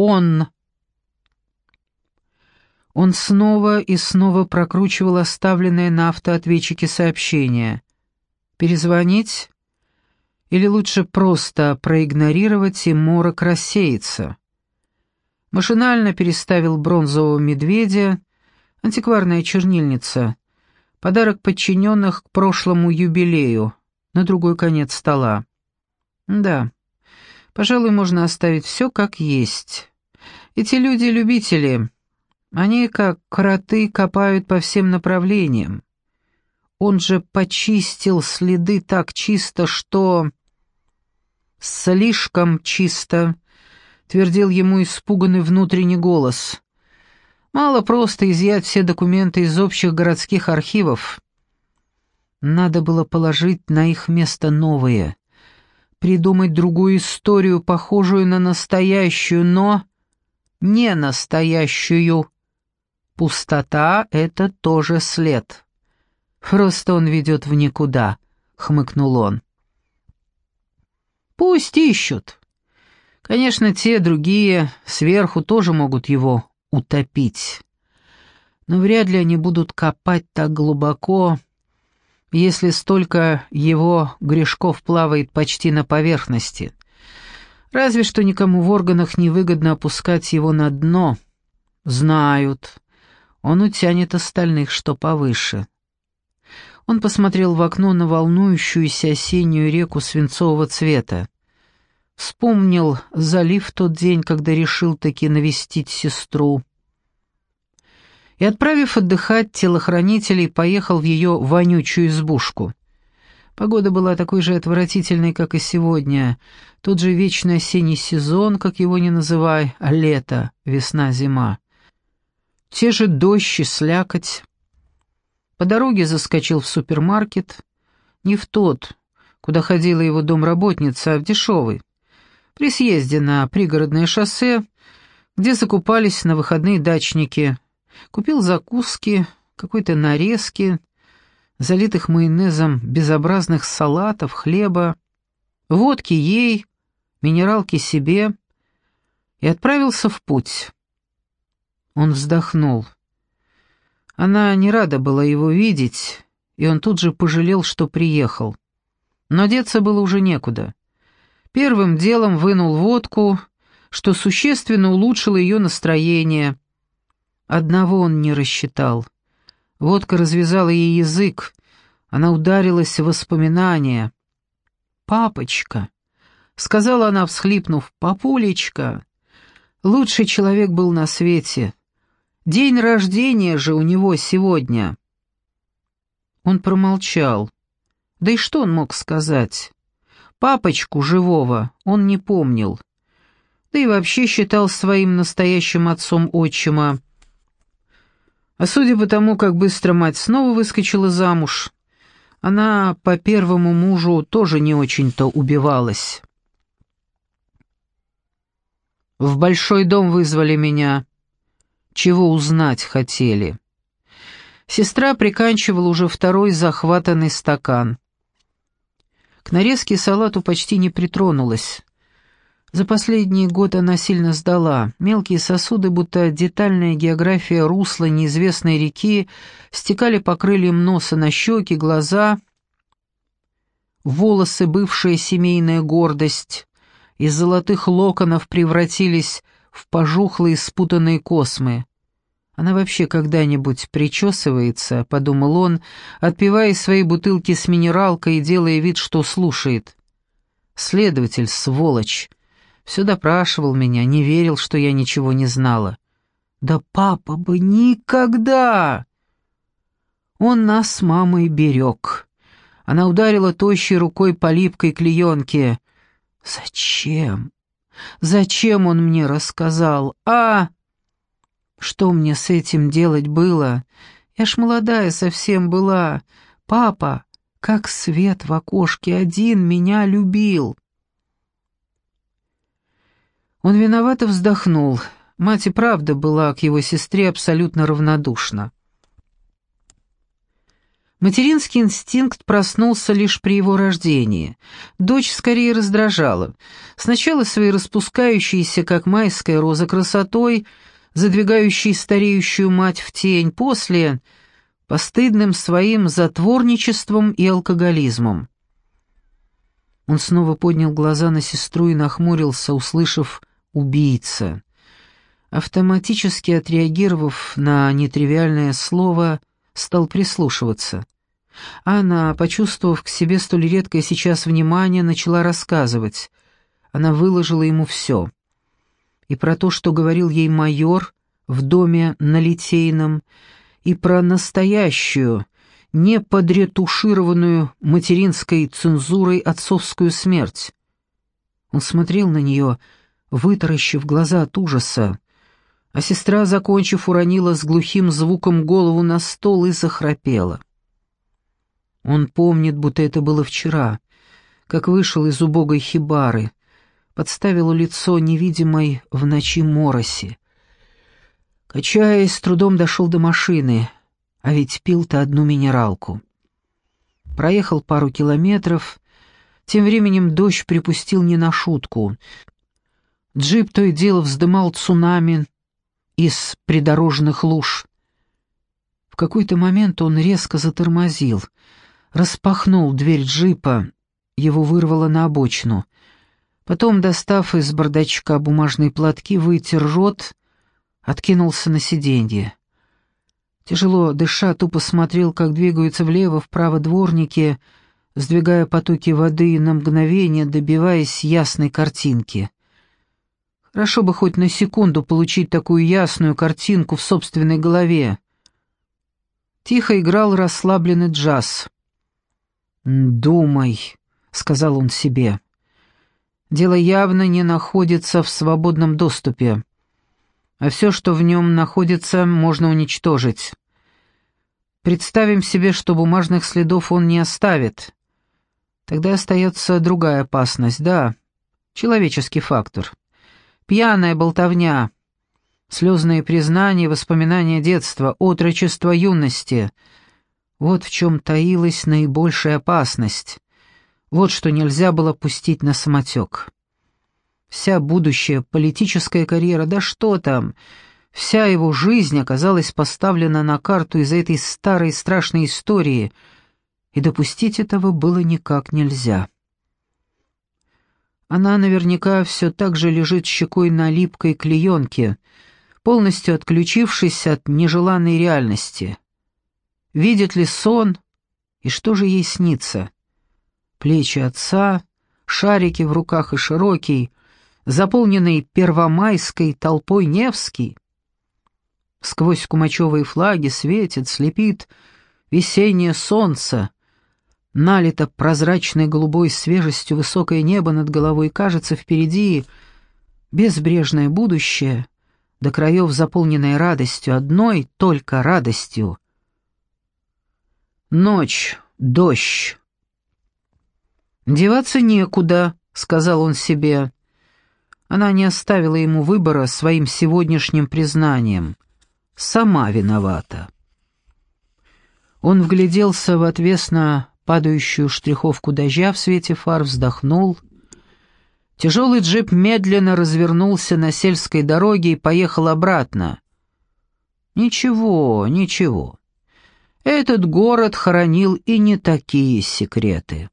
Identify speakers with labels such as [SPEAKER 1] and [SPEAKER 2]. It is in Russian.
[SPEAKER 1] он. Он снова и снова прокручивал оставленное на автоответчике сообщение. Перезвонить? Или лучше просто проигнорировать, и морок рассеется? Машинально переставил бронзового медведя, антикварная чернильница, подарок подчиненных к прошлому юбилею, на другой конец стола. Да, пожалуй, можно оставить все как есть. Эти люди-любители, они, как кроты, копают по всем направлениям. Он же почистил следы так чисто, что... «Слишком чисто», — твердил ему испуганный внутренний голос. «Мало просто изъять все документы из общих городских архивов. Надо было положить на их место новые, придумать другую историю, похожую на настоящую, но не настоящую. Пустота — это тоже след. Просто он ведет в никуда», — хмыкнул он. Пусть ищут. Конечно, те другие сверху тоже могут его утопить. Но вряд ли они будут копать так глубоко, если столько его грешков плавает почти на поверхности. Разве что никому в органах невыгодно опускать его на дно. Знают. Он утянет остальных, что повыше. Он посмотрел в окно на волнующуюся осеннюю реку свинцового цвета. Вспомнил залив тот день, когда решил таки навестить сестру. И, отправив отдыхать телохранителей, поехал в ее вонючую избушку. Погода была такой же отвратительной, как и сегодня. Тот же вечный осенний сезон, как его ни называй, а лето, весна, зима. Те же дождь и слякоть. По дороге заскочил в супермаркет. Не в тот, куда ходила его домработница, а в дешевый. При съезде на пригородное шоссе, где закупались на выходные дачники. Купил закуски, какой-то нарезки, залитых майонезом безобразных салатов, хлеба, водки ей, минералки себе и отправился в путь. Он вздохнул. Она не рада была его видеть, и он тут же пожалел, что приехал. Но деться было уже некуда. Первым делом вынул водку, что существенно улучшило ее настроение. Одного он не рассчитал. Водка развязала ей язык, она ударилась в воспоминания. «Папочка», — сказала она, всхлипнув, — «папулечка». Лучший человек был на свете. День рождения же у него сегодня. Он промолчал. Да и что он мог сказать? Папочку живого он не помнил. Да и вообще считал своим настоящим отцом отчима. А судя по тому, как быстро мать снова выскочила замуж, она по первому мужу тоже не очень-то убивалась. В большой дом вызвали меня чего узнать хотели. Сестра приканчивала уже второй захватанный стакан. К нарезке салату почти не притронулась. За последний год она сильно сдала. Мелкие сосуды, будто детальная география русла неизвестной реки, стекали по крыльям носа на щеки, глаза. Волосы, бывшая семейная гордость, из золотых локонов превратились в пожухлые спутанные космы. Она вообще когда-нибудь причесывается, подумал он, отпивая своей бутылки с минералкой и делая вид, что слушает. Следователь, сволочь, все допрашивал меня, не верил, что я ничего не знала. Да папа бы никогда! Он нас с мамой берег. Она ударила тощей рукой по липкой клеенке. Зачем? Зачем он мне рассказал? А... Что мне с этим делать было? Я ж молодая совсем была. Папа, как свет в окошке один, меня любил. Он виновато вздохнул. Мать и правда была к его сестре абсолютно равнодушна. Материнский инстинкт проснулся лишь при его рождении. Дочь скорее раздражала. Сначала своей распускающейся, как майская роза, красотой, задвигающей стареющую мать в тень, после — постыдным своим затворничеством и алкоголизмом. Он снова поднял глаза на сестру и нахмурился, услышав «убийца». Автоматически отреагировав на нетривиальное слово, стал прислушиваться. Анна, почувствовав к себе столь редкое сейчас внимание, начала рассказывать. Она выложила ему все. И про то, что говорил ей майор в доме на Литейном, и про настоящую, не подретушированную материнской цензурой отцовскую смерть. Он смотрел на нее, вытаращив глаза от ужаса, а сестра, закончив, уронила с глухим звуком голову на стол и захрапела. Он помнит, будто это было вчера, как вышел из убогой хибары, подставил лицо невидимой в ночи мороси. Качаясь, с трудом дошел до машины, а ведь пил-то одну минералку. Проехал пару километров, тем временем дождь припустил не на шутку. Джип то и дело вздымал цунами из придорожных луж. В какой-то момент он резко затормозил, распахнул дверь джипа, его вырвало на обочину. Потом, достав из бардачка бумажные платки, вытер рот, откинулся на сиденье. Тяжело дыша, тупо смотрел, как двигаются влево-вправо дворники, сдвигая потоки воды на мгновение, добиваясь ясной картинки. Хорошо бы хоть на секунду получить такую ясную картинку в собственной голове. Тихо играл расслабленный джаз. «Думай», — сказал он себе. «Дело явно не находится в свободном доступе, а все, что в нем находится, можно уничтожить. Представим себе, что бумажных следов он не оставит. Тогда остается другая опасность, да, человеческий фактор». Пьяная болтовня, слезные признания, воспоминания детства, отрочества юности. Вот в чем таилась наибольшая опасность. Вот что нельзя было пустить на самотек. Вся будущая политическая карьера, да что там, вся его жизнь оказалась поставлена на карту из-за этой старой страшной истории, и допустить этого было никак нельзя. Она наверняка все так же лежит щекой на липкой клеенке, полностью отключившись от нежеланной реальности. Видит ли сон, и что же ей снится? Плечи отца, шарики в руках и широкий, заполненный первомайской толпой Невский. Сквозь кумачевые флаги светит, слепит весеннее солнце, налито прозрачной голубой свежестью высокое небо над головой, кажется, впереди безбрежное будущее, до краев заполненное радостью, одной только радостью. Ночь, дождь. «Деваться некуда», — сказал он себе. Она не оставила ему выбора своим сегодняшним признанием. Сама виновата. Он вгляделся в отвесно падающую штриховку дождя в свете фар, вздохнул. Тяжелый джип медленно развернулся на сельской дороге и поехал обратно. Ничего, ничего. Этот город хоронил и не такие секреты.